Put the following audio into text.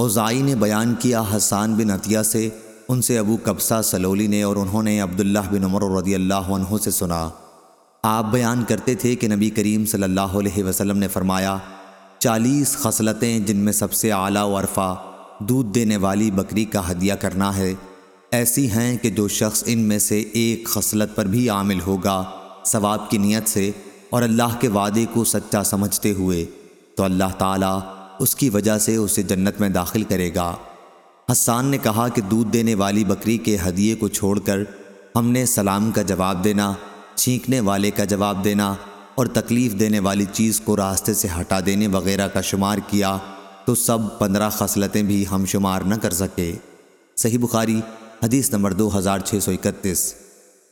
اوزائی نے بیان کیا حسان بن عطیہ سے، ان سے ابو قبصہ سلولی نے اور انہوں نے عبداللہ بن عمر رضی اللہ عنہ سے سنا۔ آپ بیان کرتے تھے کہ نبی کریم صلی اللہ علیہ وسلم نے فرمایا، چالیس خصلتیں جن میں سب سے اعلیٰ و عرفہ دودھ دینے والی بکری کا ہدیہ کرنا ہے، ایسی ہیں کہ جو شخص ان میں سے ایک خصلت پر بھی عامل ہوگا ثواب کی نیت سے اور اللہ کے وعدے کو سچا سمجھتے ہوئے۔ تو اللہ تعالیٰ اس کی وجہ سے اسے جنت میں داخل کرے گا۔ حسان نے کہا کہ دودھ دینے والی بکری کے ہدیے کو چھوڑ کر ہم نے سلام کا جواب دینا، چھینکنے والے کا جواب دینا اور تکلیف دینے والی چیز کو راستے سے ہٹا دینے وغیرہ کا شمار کیا تو سب پندرہ خصلتیں بھی ہم شمار نہ کر سکے۔ صحیح بخاری، حدیث نمبر دو ہزار چھ سو اکتیس۔